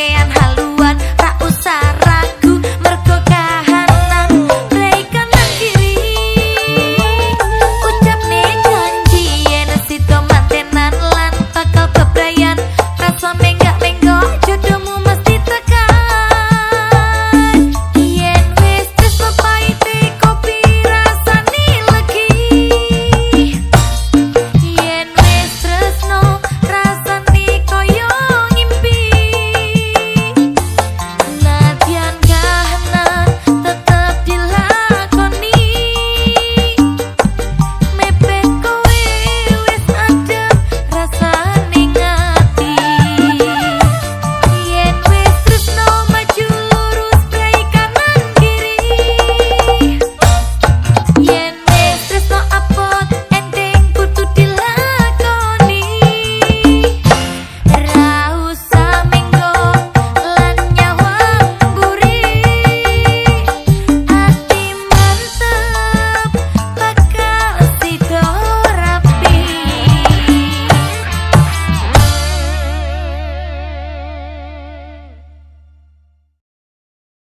pakaian halus.